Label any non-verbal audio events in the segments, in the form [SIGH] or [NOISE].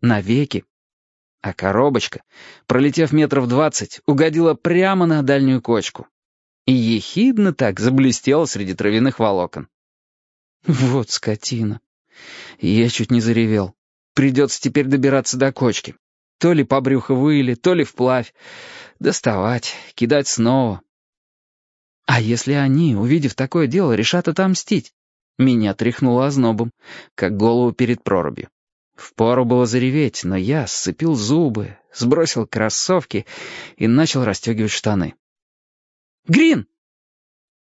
Навеки. А коробочка, пролетев метров двадцать, угодила прямо на дальнюю кочку. И ехидно так заблестела среди травяных волокон. Вот скотина. Я чуть не заревел. Придется теперь добираться до кочки. То ли по брюху выли, то ли вплавь. Доставать, кидать снова. А если они, увидев такое дело, решат отомстить? Меня тряхнуло ознобом, как голову перед прорубью. Впору было зареветь, но я сцепил зубы, сбросил кроссовки и начал расстегивать штаны. «Грин!»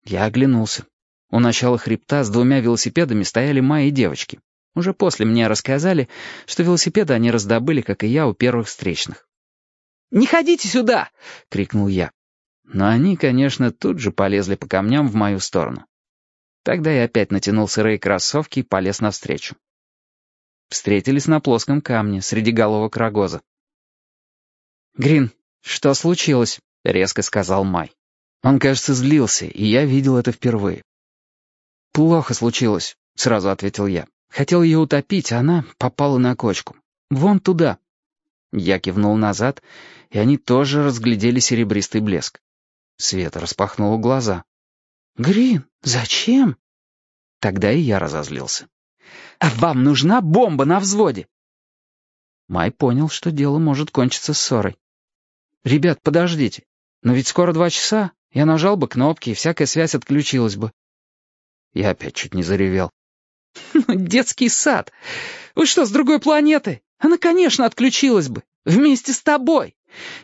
Я оглянулся. У начала хребта с двумя велосипедами стояли мои девочки. Уже после мне рассказали, что велосипеды они раздобыли, как и я, у первых встречных. «Не ходите сюда!» — крикнул я. Но они, конечно, тут же полезли по камням в мою сторону. Тогда я опять натянул сырые кроссовки и полез навстречу. Встретились на плоском камне среди головок рогоза. «Грин, что случилось?» — резко сказал Май. Он, кажется, злился, и я видел это впервые. «Плохо случилось», — сразу ответил я. Хотел ее утопить, а она попала на кочку. Вон туда. Я кивнул назад, и они тоже разглядели серебристый блеск. Света распахнула глаза. «Грин, зачем?» Тогда и я разозлился. «А вам нужна бомба на взводе?» Май понял, что дело может кончиться ссорой. «Ребят, подождите. Но ведь скоро два часа. Я нажал бы кнопки, и всякая связь отключилась бы». Я опять чуть не заревел. [LAUGHS] «Ну, детский сад. Вы что, с другой планеты? Она, конечно, отключилась бы. Вместе с тобой.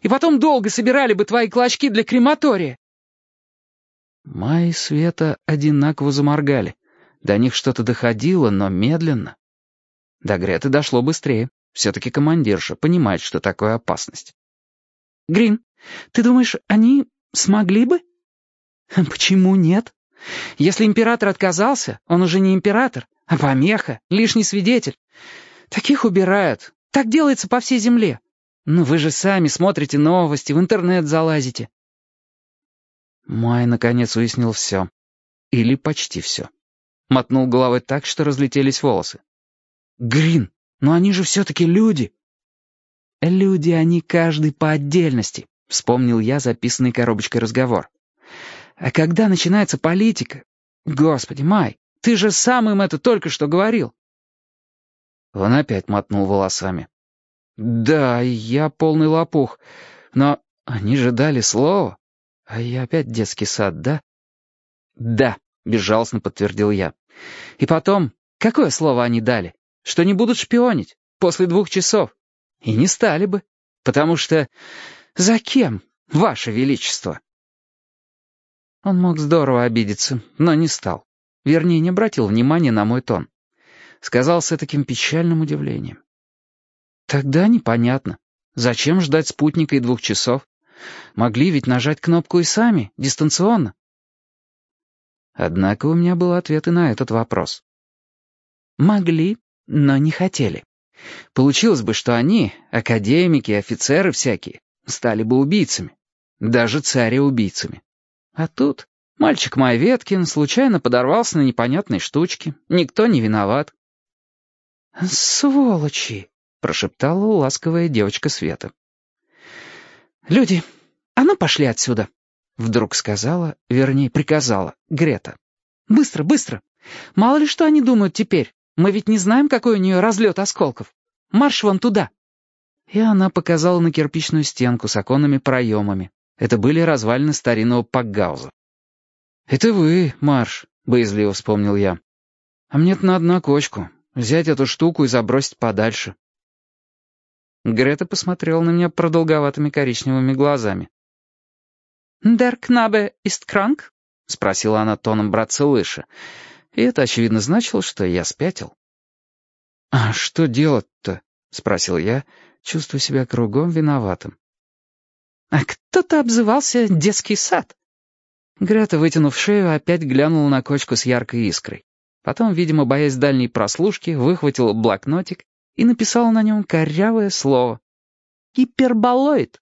И потом долго собирали бы твои клочки для крематория. Май и Света одинаково заморгали. До них что-то доходило, но медленно. До Греты дошло быстрее. Все-таки командирша понимает, что такое опасность. «Грин, ты думаешь, они смогли бы?» «Почему нет? Если император отказался, он уже не император, а помеха, лишний свидетель. Таких убирают. Так делается по всей земле. Но вы же сами смотрите новости, в интернет залазите. Май, наконец, уяснил все. Или почти все. Мотнул головой так, что разлетелись волосы. «Грин, но они же все-таки люди!» «Люди они каждый по отдельности», — вспомнил я записанный коробочкой разговор. «А когда начинается политика? Господи, Май, ты же сам им это только что говорил». Он опять мотнул волосами. «Да, я полный лопух, но они же дали слово». «А я опять детский сад, да?» «Да», — безжалостно подтвердил я. «И потом, какое слово они дали? Что не будут шпионить после двух часов? И не стали бы, потому что... За кем, Ваше Величество?» Он мог здорово обидеться, но не стал. Вернее, не обратил внимания на мой тон. Сказал с таким печальным удивлением. «Тогда непонятно. Зачем ждать спутника и двух часов? Могли ведь нажать кнопку и сами, дистанционно. Однако у меня был ответ и на этот вопрос. Могли, но не хотели. Получилось бы, что они, академики, офицеры всякие, стали бы убийцами. Даже царя-убийцами. А тут мальчик Май Веткин случайно подорвался на непонятной штучке. Никто не виноват. «Сволочи!» — прошептала ласковая девочка Света. «Люди, а ну пошли отсюда!» Вдруг сказала, вернее, приказала, Грета. «Быстро, быстро! Мало ли что они думают теперь. Мы ведь не знаем, какой у нее разлет осколков. Марш вон туда!» И она показала на кирпичную стенку с оконными проемами. Это были развалины старинного пакгауза. «Это вы, Марш», — боязливо вспомнил я. «А мне-то надо на кочку. Взять эту штуку и забросить подальше». Грета посмотрела на меня продолговатыми коричневыми глазами. «Дер Кнабе ист кранк?» — спросила она тоном братца Лыша. И это, очевидно, значило, что я спятил. «А что делать-то?» — спросил я, чувствуя себя кругом виноватым. «А кто-то обзывался детский сад». Грета, вытянув шею, опять глянула на кочку с яркой искрой. Потом, видимо, боясь дальней прослушки, выхватила блокнотик и написал на нем корявое слово. «Гиперболоид».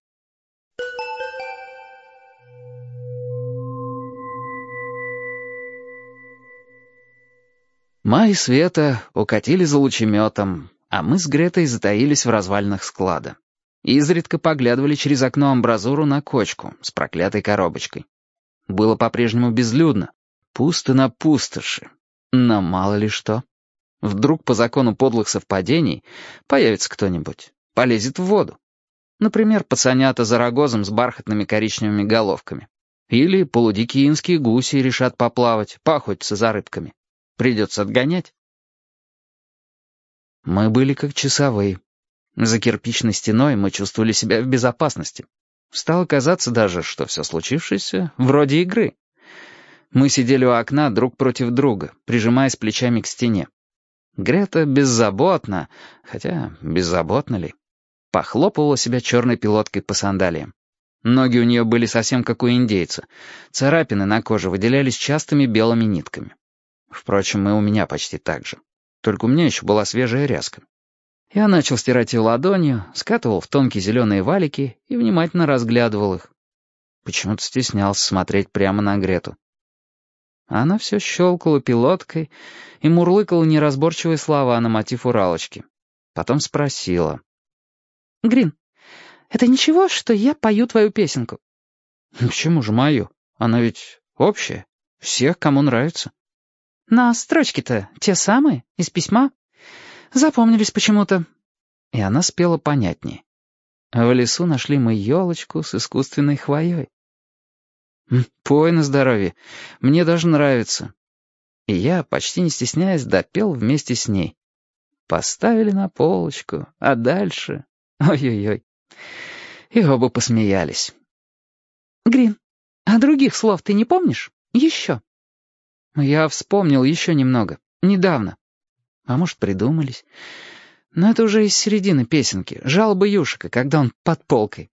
Май и Света укатили за лучеметом, А мы с Гретой затаились в развалинах склада. Изредка поглядывали через окно амбразуру на кочку с проклятой коробочкой. Было по-прежнему безлюдно, пусто на пустоши. Но мало ли что. Вдруг по закону подлых совпадений появится кто-нибудь, полезет в воду. Например, пацанята за рогозом с бархатными коричневыми головками. Или полудикие инские гуси решат поплавать, поохотиться за рыбками. Придется отгонять. Мы были как часовые. За кирпичной стеной мы чувствовали себя в безопасности. Стало казаться даже, что все случившееся вроде игры. Мы сидели у окна друг против друга, прижимаясь плечами к стене. Грета беззаботно, хотя беззаботно ли, похлопывала себя черной пилоткой по сандалиям. Ноги у нее были совсем как у индейца. Царапины на коже выделялись частыми белыми нитками. Впрочем, и у меня почти так же. Только у меня еще была свежая ряска. Я начал стирать ее ладонью, скатывал в тонкие зеленые валики и внимательно разглядывал их. Почему-то стеснялся смотреть прямо на Грету. Она все щелкала пилоткой и мурлыкала неразборчивые слова на мотив Уралочки. Потом спросила. «Грин, это ничего, что я пою твою песенку?» «Почему же мою? Она ведь общая. Всех, кому нравится». «На строчки-то те самые, из письма. Запомнились почему-то». И она спела понятнее. В лесу нашли мы елочку с искусственной хвоей. «Пой на здоровье. Мне даже нравится». И я, почти не стесняясь, допел вместе с ней. Поставили на полочку, а дальше... Ой-ой-ой. И оба посмеялись. «Грин, а других слов ты не помнишь? Еще?» Я вспомнил еще немного. Недавно. А может, придумались. Но это уже из середины песенки. Жалобы Юшика, когда он под полкой.